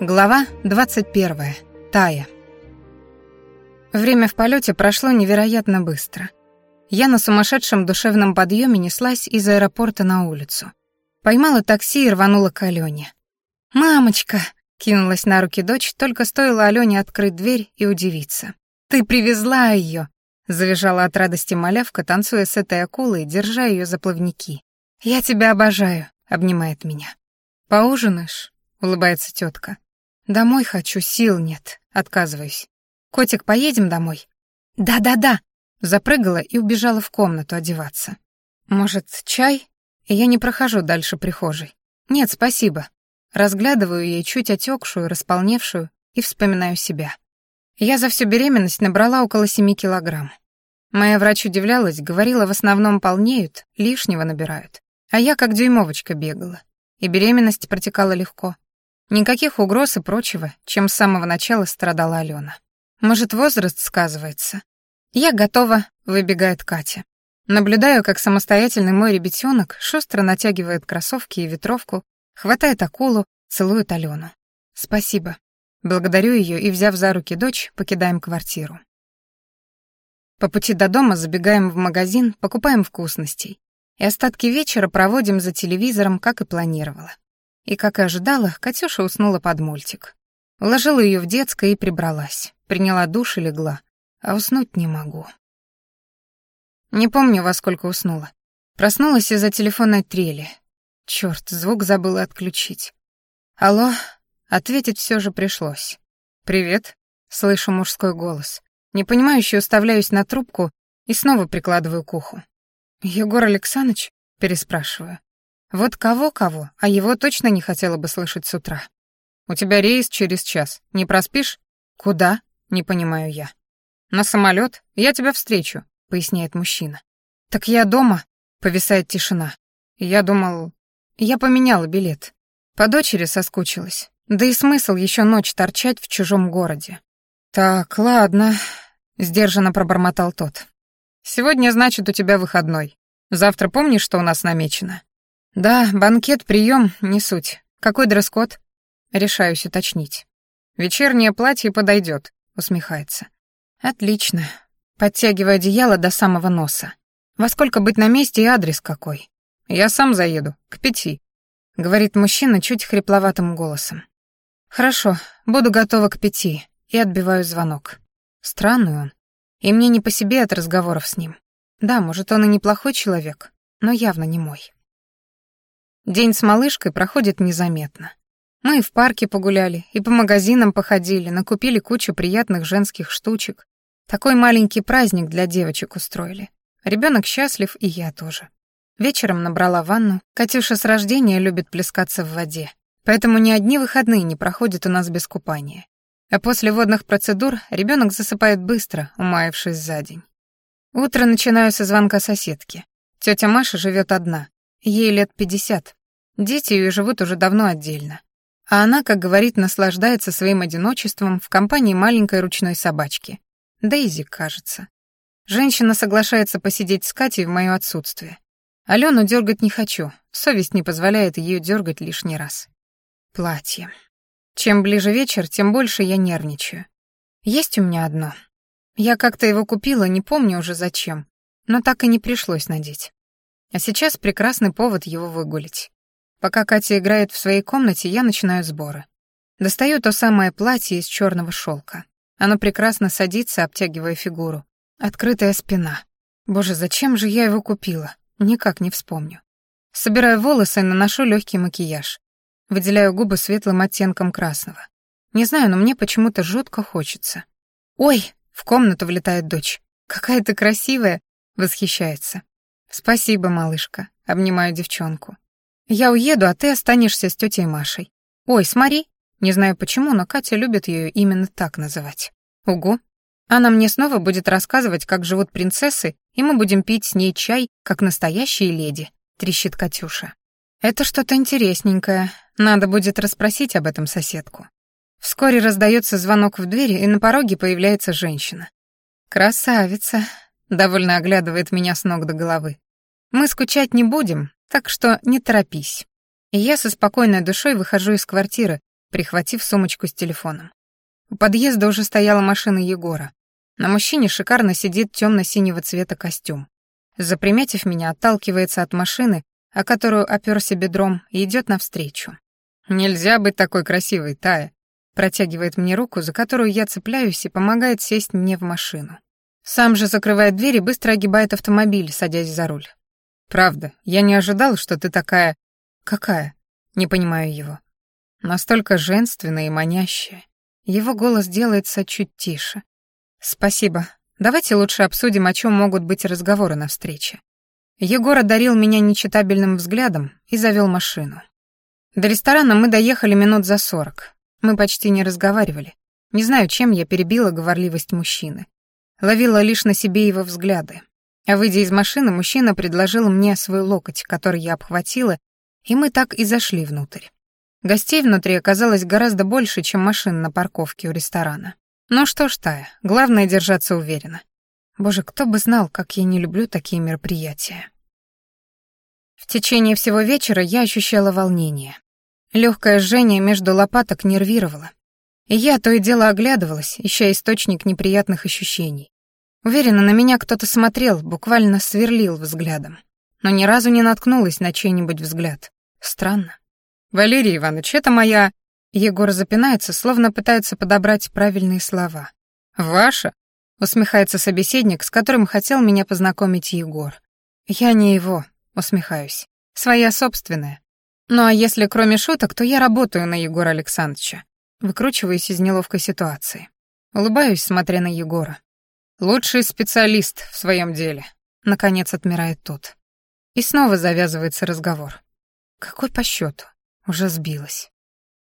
Глава 21. Тая. Время в полете прошло невероятно быстро. Я на сумасшедшем душевном подъеме неслась из аэропорта на улицу. Поймала такси и рванула к Алене. «Мамочка!» — кинулась на руки дочь, только стоило Алене открыть дверь и удивиться. «Ты привезла ее!» — завизжала от радости малявка, танцуя с этой акулой, держа ее за плавники. «Я тебя обожаю!» — обнимает меня. «Поужинаешь?» — улыбается тетка. «Домой хочу, сил нет», — отказываюсь. «Котик, поедем домой?» «Да-да-да», — запрыгала и убежала в комнату одеваться. «Может, чай?» И я не прохожу дальше прихожей. «Нет, спасибо». Разглядываю ей чуть отекшую, располневшую и вспоминаю себя. Я за всю беременность набрала около семи килограмм. Моя врач удивлялась, говорила, в основном полнеют, лишнего набирают. А я как дюймовочка бегала. И беременность протекала легко. Никаких угроз и прочего, чем с самого начала страдала Алена. Может, возраст сказывается? Я готова, выбегает Катя. Наблюдаю, как самостоятельный мой ребятенок шустро натягивает кроссовки и ветровку, хватает акулу, целует Алену. Спасибо. Благодарю ее и, взяв за руки дочь, покидаем квартиру. По пути до дома забегаем в магазин, покупаем вкусностей. И остатки вечера проводим за телевизором, как и планировала. И, как и ожидала, Катюша уснула под мультик. Уложила ее в детское и прибралась. Приняла душ и легла. А уснуть не могу. Не помню, во сколько уснула. Проснулась из-за телефонной трели. Черт, звук забыла отключить. Алло, ответить все же пришлось. «Привет», — слышу мужской голос. Непонимающе уставляюсь на трубку и снова прикладываю к уху. «Егор Александрович?» — переспрашиваю. Вот кого-кого, а его точно не хотела бы слышать с утра. «У тебя рейс через час. Не проспишь?» «Куда?» — не понимаю я. «На самолет. Я тебя встречу», — поясняет мужчина. «Так я дома?» — повисает тишина. Я думал... Я поменяла билет. По дочери соскучилась. Да и смысл еще ночь торчать в чужом городе. «Так, ладно», — сдержанно пробормотал тот. «Сегодня, значит, у тебя выходной. Завтра помнишь, что у нас намечено?» «Да, банкет, прием, не суть. Какой дресс-код?» Решаюсь уточнить. «Вечернее платье подойдет», — усмехается. «Отлично». Подтягиваю одеяло до самого носа. «Во сколько быть на месте и адрес какой?» «Я сам заеду, к пяти», — говорит мужчина чуть хрипловатым голосом. «Хорошо, буду готова к пяти», и отбиваю звонок. Странный он. И мне не по себе от разговоров с ним. Да, может, он и неплохой человек, но явно не мой. День с малышкой проходит незаметно. Мы в парке погуляли, и по магазинам походили, накупили кучу приятных женских штучек. Такой маленький праздник для девочек устроили. Ребенок счастлив, и я тоже. Вечером набрала ванну. Катюша с рождения любит плескаться в воде. Поэтому ни одни выходные не проходят у нас без купания. А после водных процедур ребенок засыпает быстро, умаявшись за день. Утро начинаю со звонка соседки. Тетя Маша живет одна. Ей лет пятьдесят. Дети ее живут уже давно отдельно. А она, как говорит, наслаждается своим одиночеством в компании маленькой ручной собачки. Дейзи, кажется. Женщина соглашается посидеть с Катей в моё отсутствие. Алену дергать не хочу, совесть не позволяет ее дергать лишний раз. Платье. Чем ближе вечер, тем больше я нервничаю. Есть у меня одно. Я как-то его купила, не помню уже зачем, но так и не пришлось надеть. А сейчас прекрасный повод его выгулить. Пока Катя играет в своей комнате, я начинаю сборы. Достаю то самое платье из черного шелка. Оно прекрасно садится, обтягивая фигуру. Открытая спина. Боже, зачем же я его купила? Никак не вспомню. Собираю волосы и наношу легкий макияж. Выделяю губы светлым оттенком красного. Не знаю, но мне почему-то жутко хочется. «Ой!» — в комнату влетает дочь. «Какая ты красивая!» — восхищается. «Спасибо, малышка», — обнимаю девчонку. Я уеду, а ты останешься с тетей Машей. Ой, смотри. Не знаю почему, но Катя любит ее именно так называть. Угу. Она мне снова будет рассказывать, как живут принцессы, и мы будем пить с ней чай, как настоящие леди, трещит Катюша. Это что-то интересненькое. Надо будет расспросить об этом соседку. Вскоре раздается звонок в дверь, и на пороге появляется женщина. «Красавица», — довольно оглядывает меня с ног до головы. «Мы скучать не будем, так что не торопись. И я со спокойной душой выхожу из квартиры, прихватив сумочку с телефоном. У подъезда уже стояла машина Егора. На мужчине шикарно сидит темно-синего цвета костюм. Заприметив меня, отталкивается от машины, о которую оперся бедром, и идет навстречу. «Нельзя быть такой красивой, Тая», протягивает мне руку, за которую я цепляюсь и помогает сесть мне в машину. Сам же закрывает дверь и быстро огибает автомобиль, садясь за руль. «Правда, я не ожидал, что ты такая...» «Какая?» Не понимаю его. Настолько женственная и манящая. Его голос делается чуть тише. «Спасибо. Давайте лучше обсудим, о чем могут быть разговоры на встрече». Егор одарил меня нечитабельным взглядом и завел машину. До ресторана мы доехали минут за сорок. Мы почти не разговаривали. Не знаю, чем я перебила говорливость мужчины. Ловила лишь на себе его взгляды. А выйдя из машины, мужчина предложил мне свой локоть, который я обхватила, и мы так и зашли внутрь. Гостей внутри оказалось гораздо больше, чем машин на парковке у ресторана. Ну что ж, Тая, главное держаться уверенно. Боже, кто бы знал, как я не люблю такие мероприятия. В течение всего вечера я ощущала волнение. Легкое жжение между лопаток нервировало. И я то и дело оглядывалась, ища источник неприятных ощущений. Уверена, на меня кто-то смотрел, буквально сверлил взглядом. Но ни разу не наткнулась на чей-нибудь взгляд. Странно. «Валерий Иванович, это моя...» Егор запинается, словно пытается подобрать правильные слова. «Ваша?» — усмехается собеседник, с которым хотел меня познакомить Егор. «Я не его», — усмехаюсь. «Своя собственная. Ну а если кроме шуток, то я работаю на Егора Александровича. Выкручиваюсь из неловкой ситуации. Улыбаюсь, смотря на Егора. Лучший специалист в своем деле. Наконец отмирает тот. И снова завязывается разговор. Какой по счету? Уже сбилась.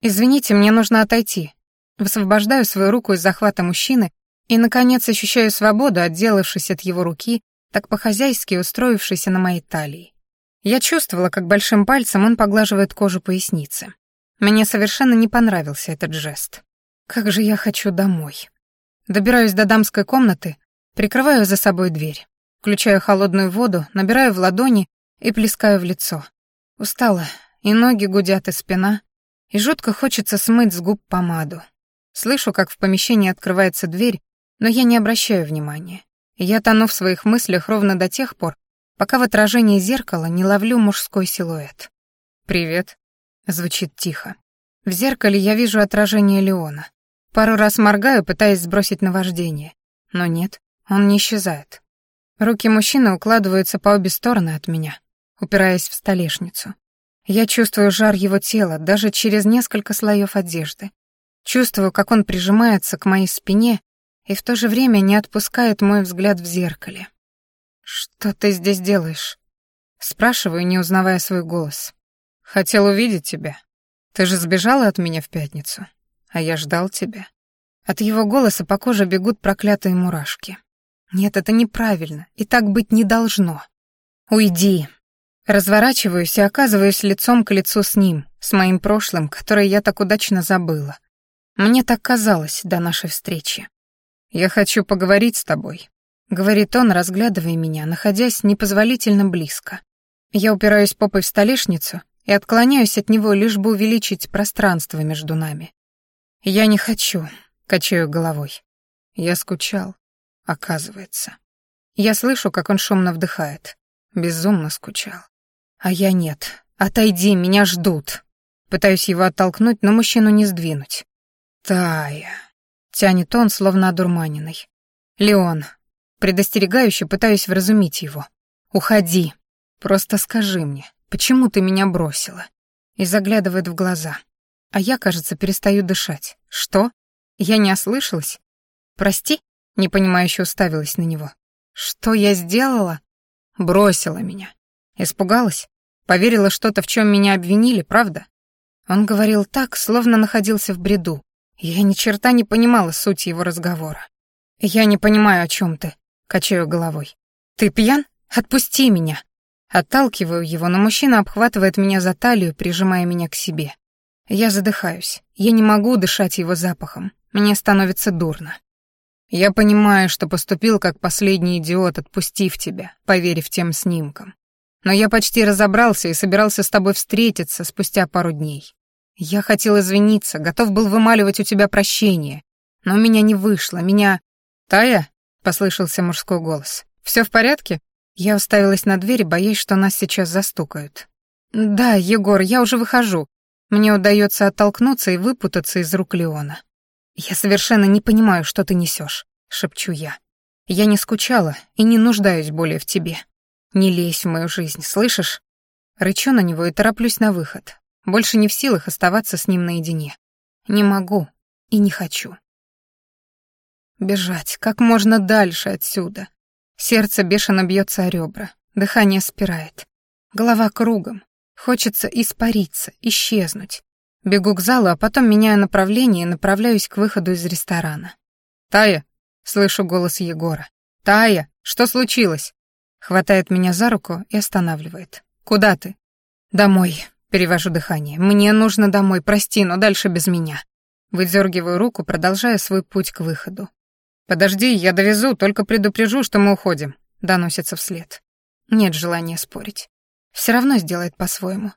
«Извините, мне нужно отойти». Высвобождаю свою руку из захвата мужчины и, наконец, ощущаю свободу, отделавшись от его руки, так по-хозяйски устроившейся на моей талии. Я чувствовала, как большим пальцем он поглаживает кожу поясницы. Мне совершенно не понравился этот жест. Как же я хочу домой. Добираюсь до дамской комнаты, прикрываю за собой дверь, включаю холодную воду, набираю в ладони и плескаю в лицо. Устала, и ноги гудят, и спина, и жутко хочется смыть с губ помаду. Слышу, как в помещении открывается дверь, но я не обращаю внимания. Я тону в своих мыслях ровно до тех пор, пока в отражении зеркала не ловлю мужской силуэт. «Привет», — звучит тихо. В зеркале я вижу отражение Леона. Пару раз моргаю, пытаясь сбросить наваждение. Но нет, он не исчезает. Руки мужчины укладываются по обе стороны от меня, упираясь в столешницу. Я чувствую жар его тела даже через несколько слоев одежды. Чувствую, как он прижимается к моей спине и в то же время не отпускает мой взгляд в зеркале. «Что ты здесь делаешь?» Спрашиваю, не узнавая свой голос. «Хотел увидеть тебя. Ты же сбежала от меня в пятницу, а я ждал тебя». От его голоса по коже бегут проклятые мурашки. «Нет, это неправильно, и так быть не должно. Уйди!» Разворачиваюсь и оказываюсь лицом к лицу с ним, с моим прошлым, которое я так удачно забыла. Мне так казалось до нашей встречи. «Я хочу поговорить с тобой», — говорит он, разглядывая меня, находясь непозволительно близко. Я упираюсь попой в столешницу и отклоняюсь от него, лишь бы увеличить пространство между нами. «Я не хочу», — качаю головой. Я скучал, оказывается. Я слышу, как он шумно вдыхает. Безумно скучал. А я нет. Отойди, меня ждут. Пытаюсь его оттолкнуть, но мужчину не сдвинуть. Тая. Тянет он, словно одурманенный. Леон, Предостерегающе пытаюсь вразумить его. «Уходи. Просто скажи мне, почему ты меня бросила?» И заглядывает в глаза. А я, кажется, перестаю дышать. «Что? Я не ослышалась? Прости?» Непонимающе уставилась на него. «Что я сделала?» Бросила меня. Испугалась? Поверила что-то, в чем меня обвинили, правда? Он говорил так, словно находился в бреду. Я ни черта не понимала суть его разговора. «Я не понимаю, о чем ты», Качаю головой. «Ты пьян? Отпусти меня!» Отталкиваю его, но мужчина обхватывает меня за талию, прижимая меня к себе. Я задыхаюсь. Я не могу дышать его запахом. Мне становится дурно. Я понимаю, что поступил как последний идиот, отпустив тебя, поверив тем снимкам. Но я почти разобрался и собирался с тобой встретиться спустя пару дней. Я хотел извиниться, готов был вымаливать у тебя прощение. Но у меня не вышло, меня... «Тая?» — послышался мужской голос. «Все в порядке?» Я уставилась на дверь, боясь, что нас сейчас застукают. «Да, Егор, я уже выхожу. Мне удается оттолкнуться и выпутаться из рук Леона. Я совершенно не понимаю, что ты несешь, шепчу я. Я не скучала и не нуждаюсь более в тебе. Не лезь в мою жизнь, слышишь? Рычу на него и тороплюсь на выход. Больше не в силах оставаться с ним наедине. Не могу и не хочу. Бежать как можно дальше отсюда. Сердце бешено бьется о ребра, дыхание спирает. Голова кругом. Хочется испариться, исчезнуть. Бегу к залу, а потом меняю направление и направляюсь к выходу из ресторана. «Тая!» — слышу голос Егора. «Тая! Что случилось?» Хватает меня за руку и останавливает. «Куда ты?» «Домой», — перевожу дыхание. «Мне нужно домой, прости, но дальше без меня». Выдергиваю руку, продолжая свой путь к выходу. «Подожди, я довезу, только предупрежу, что мы уходим», — доносится вслед. Нет желания спорить. Все равно сделает по-своему.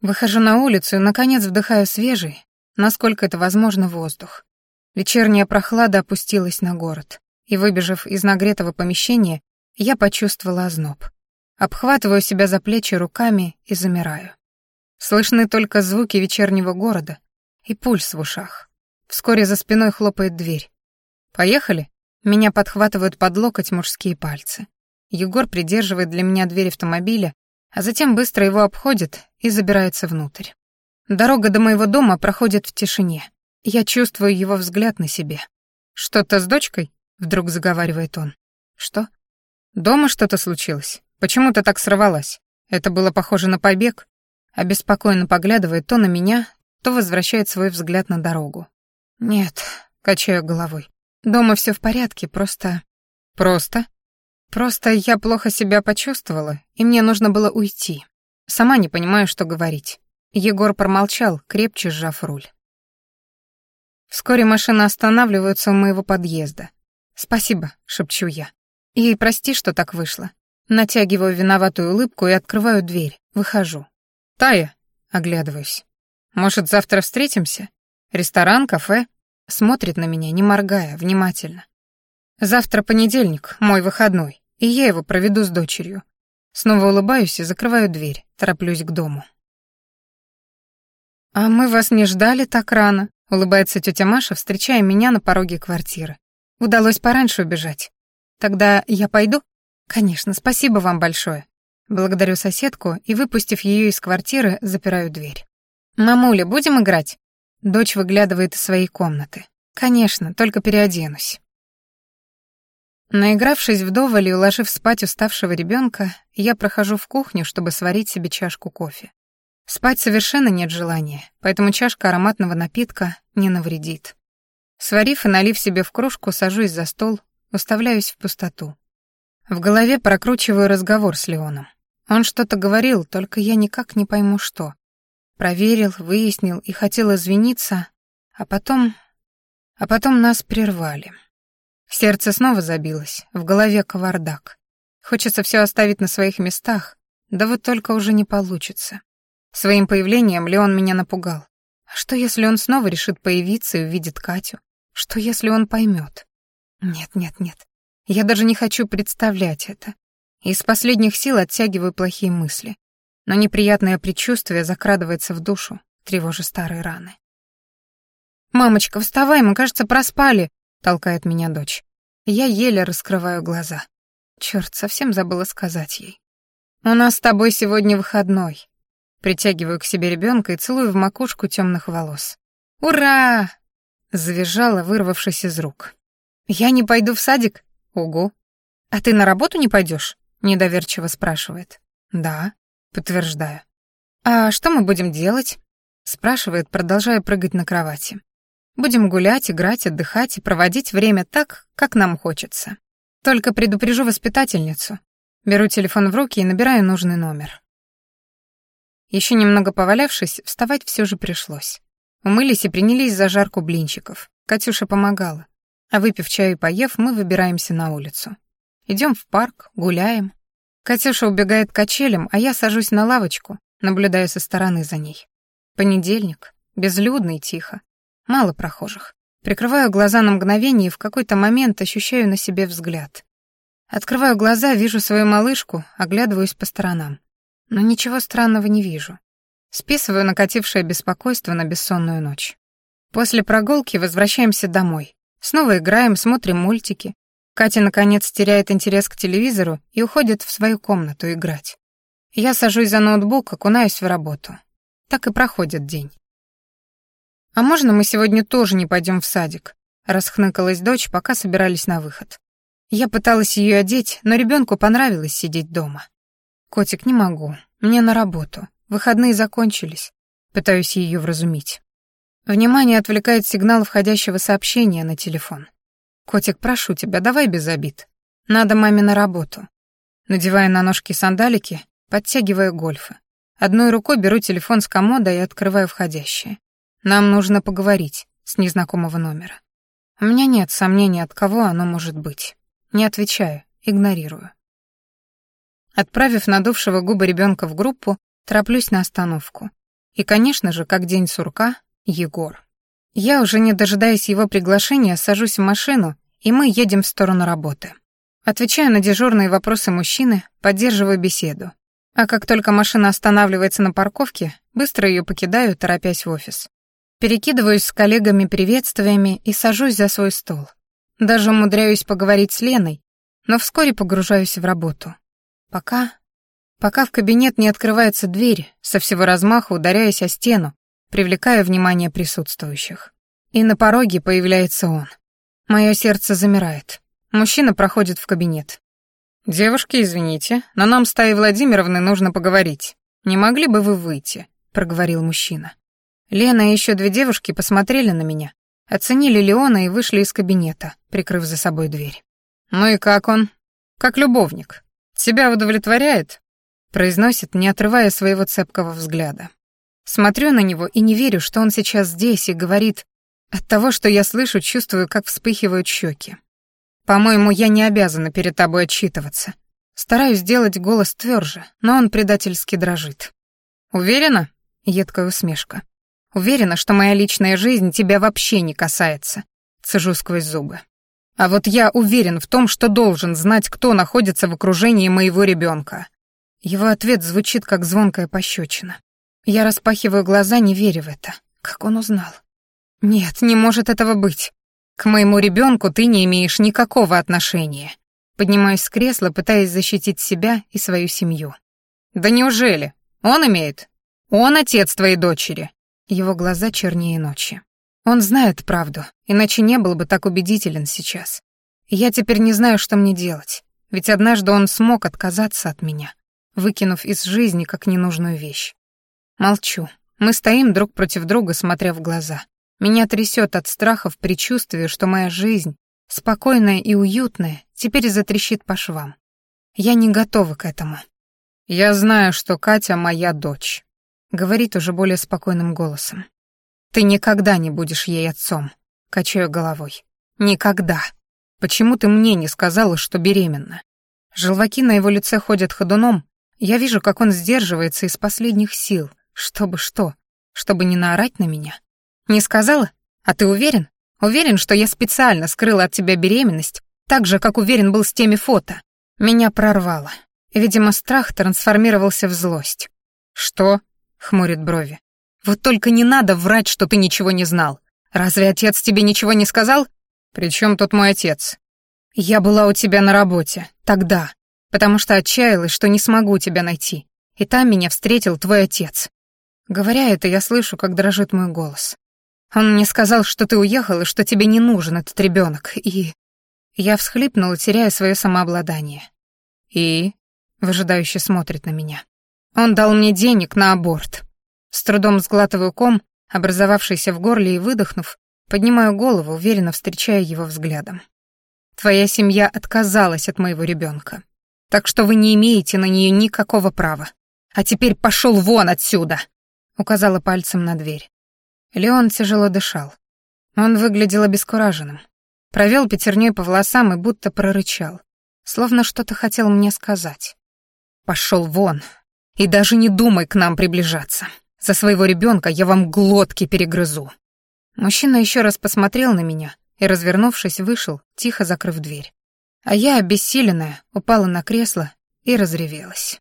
Выхожу на улицу и, наконец, вдыхаю свежий, насколько это возможно, воздух. Вечерняя прохлада опустилась на город, и, выбежав из нагретого помещения, я почувствовала озноб. Обхватываю себя за плечи руками и замираю. Слышны только звуки вечернего города и пульс в ушах. Вскоре за спиной хлопает дверь. «Поехали?» Меня подхватывают под локоть мужские пальцы. Егор придерживает для меня дверь автомобиля, а затем быстро его обходит и забирается внутрь. Дорога до моего дома проходит в тишине. Я чувствую его взгляд на себе. «Что-то с дочкой?» — вдруг заговаривает он. «Что?» «Дома что-то случилось. Почему ты так сорвалась? Это было похоже на побег?» Обеспокоенно поглядывает то на меня, то возвращает свой взгляд на дорогу. «Нет», — качаю головой. Дома все в порядке, просто... Просто? Просто я плохо себя почувствовала, и мне нужно было уйти. Сама не понимаю, что говорить. Егор промолчал, крепче сжав руль. Вскоре машина останавливается у моего подъезда. «Спасибо», — шепчу я. «И прости, что так вышло». Натягиваю виноватую улыбку и открываю дверь. Выхожу. «Тая», — оглядываюсь. «Может, завтра встретимся? Ресторан, кафе?» Смотрит на меня, не моргая, внимательно. Завтра понедельник, мой выходной, и я его проведу с дочерью. Снова улыбаюсь и закрываю дверь, тороплюсь к дому. «А мы вас не ждали так рано», — улыбается тетя Маша, встречая меня на пороге квартиры. «Удалось пораньше убежать. Тогда я пойду?» «Конечно, спасибо вам большое». Благодарю соседку и, выпустив ее из квартиры, запираю дверь. «Мамуля, будем играть?» Дочь выглядывает из своей комнаты. «Конечно, только переоденусь». Наигравшись вдоволь и уложив спать уставшего ребенка, я прохожу в кухню, чтобы сварить себе чашку кофе. Спать совершенно нет желания, поэтому чашка ароматного напитка не навредит. Сварив и налив себе в кружку, сажусь за стол, уставляюсь в пустоту. В голове прокручиваю разговор с Леоном. Он что-то говорил, только я никак не пойму, что. Проверил, выяснил и хотел извиниться, а потом... А потом нас прервали. Сердце снова забилось, в голове кавардак. Хочется все оставить на своих местах, да вот только уже не получится. Своим появлением Леон меня напугал. А что, если он снова решит появиться и увидит Катю? Что, если он поймет? Нет, нет, нет. Я даже не хочу представлять это. Из последних сил оттягиваю плохие мысли но неприятное предчувствие закрадывается в душу, тревожа старые раны. «Мамочка, вставай, мы, кажется, проспали», — толкает меня дочь. Я еле раскрываю глаза. Черт, совсем забыла сказать ей. «У нас с тобой сегодня выходной». Притягиваю к себе ребенка и целую в макушку темных волос. «Ура!» — завизжала, вырвавшись из рук. «Я не пойду в садик?» «Ого!» «А ты на работу не пойдешь? недоверчиво спрашивает. «Да». Подтверждаю. «А что мы будем делать?» спрашивает, продолжая прыгать на кровати. «Будем гулять, играть, отдыхать и проводить время так, как нам хочется. Только предупрежу воспитательницу. Беру телефон в руки и набираю нужный номер. Еще немного повалявшись, вставать все же пришлось. Умылись и принялись за жарку блинчиков. Катюша помогала. А выпив чаю и поев, мы выбираемся на улицу. Идем в парк, гуляем. Катюша убегает к качелям, а я сажусь на лавочку, наблюдая со стороны за ней. Понедельник, Безлюдно и тихо. Мало прохожих. Прикрываю глаза на мгновение и в какой-то момент ощущаю на себе взгляд. Открываю глаза, вижу свою малышку, оглядываюсь по сторонам. Но ничего странного не вижу. Списываю накатившее беспокойство на бессонную ночь. После прогулки возвращаемся домой. Снова играем, смотрим мультики. Катя, наконец, теряет интерес к телевизору и уходит в свою комнату играть. Я сажусь за ноутбук, окунаюсь в работу. Так и проходит день. «А можно мы сегодня тоже не пойдем в садик?» — расхныкалась дочь, пока собирались на выход. Я пыталась ее одеть, но ребенку понравилось сидеть дома. «Котик, не могу. Мне на работу. Выходные закончились». Пытаюсь ее вразумить. Внимание отвлекает сигнал входящего сообщения на телефон. «Котик, прошу тебя, давай без обид. Надо маме на работу». Надевая на ножки сандалики, подтягиваю гольфы. Одной рукой беру телефон с комода и открываю входящее. Нам нужно поговорить с незнакомого номера. У меня нет сомнений, от кого оно может быть. Не отвечаю, игнорирую. Отправив надувшего губы ребенка в группу, тороплюсь на остановку. И, конечно же, как день сурка, Егор. Я, уже не дожидаясь его приглашения, сажусь в машину, и мы едем в сторону работы. Отвечаю на дежурные вопросы мужчины, поддерживаю беседу. А как только машина останавливается на парковке, быстро ее покидаю, торопясь в офис. Перекидываюсь с коллегами приветствиями и сажусь за свой стол. Даже умудряюсь поговорить с Леной, но вскоре погружаюсь в работу. Пока... Пока в кабинет не открывается дверь, со всего размаха ударяясь о стену, привлекая внимание присутствующих. И на пороге появляется он. Мое сердце замирает. Мужчина проходит в кабинет. «Девушки, извините, но нам с Таей Владимировной нужно поговорить. Не могли бы вы выйти?» — проговорил мужчина. Лена и еще две девушки посмотрели на меня, оценили Леона и вышли из кабинета, прикрыв за собой дверь. «Ну и как он?» «Как любовник. Тебя удовлетворяет?» произносит, не отрывая своего цепкого взгляда. Смотрю на него и не верю, что он сейчас здесь и говорит. От того, что я слышу, чувствую, как вспыхивают щеки. По-моему, я не обязана перед тобой отчитываться. Стараюсь сделать голос тверже, но он предательски дрожит. Уверена? Едкая усмешка. Уверена, что моя личная жизнь тебя вообще не касается. Цежу сквозь зубы. А вот я уверен в том, что должен знать, кто находится в окружении моего ребенка. Его ответ звучит как звонкая пощечина. Я распахиваю глаза, не веря в это. Как он узнал? Нет, не может этого быть. К моему ребенку ты не имеешь никакого отношения. Поднимаюсь с кресла, пытаясь защитить себя и свою семью. Да неужели? Он имеет? Он отец твоей дочери. Его глаза чернее ночи. Он знает правду, иначе не был бы так убедителен сейчас. я теперь не знаю, что мне делать, ведь однажды он смог отказаться от меня, выкинув из жизни как ненужную вещь. Молчу. Мы стоим друг против друга, смотря в глаза. Меня трясет от страха в предчувствии, что моя жизнь, спокойная и уютная, теперь затрещит по швам. Я не готова к этому. Я знаю, что Катя моя дочь. Говорит уже более спокойным голосом. «Ты никогда не будешь ей отцом», — качаю головой. «Никогда. Почему ты мне не сказала, что беременна?» Желваки на его лице ходят ходуном. Я вижу, как он сдерживается из последних сил, чтобы что? Чтобы не наорать на меня? Не сказала? А ты уверен? Уверен, что я специально скрыла от тебя беременность, так же, как уверен был с теми фото? Меня прорвало. Видимо, страх трансформировался в злость. «Что?» Хмурит брови. Вот только не надо врать, что ты ничего не знал. Разве отец тебе ничего не сказал? Причем тут мой отец? Я была у тебя на работе, тогда, потому что отчаялась, что не смогу тебя найти. И там меня встретил твой отец. Говоря это, я слышу, как дрожит мой голос. Он мне сказал, что ты уехал и что тебе не нужен этот ребенок. И... Я всхлипнула, теряя свое самообладание. И... Выжидающе смотрит на меня. Он дал мне денег на аборт. С трудом сглатываю ком, образовавшийся в горле, и выдохнув, поднимаю голову, уверенно встречая его взглядом. Твоя семья отказалась от моего ребенка, так что вы не имеете на нее никакого права. А теперь пошел вон отсюда!» Указала пальцем на дверь. Леон тяжело дышал. Он выглядел обескураженным. Провел пятерней по волосам и будто прорычал, словно что-то хотел мне сказать. «Пошел вон, и даже не думай к нам приближаться. За своего ребенка я вам глотки перегрызу». Мужчина еще раз посмотрел на меня и, развернувшись, вышел, тихо закрыв дверь. А я, обессиленная, упала на кресло и разревелась.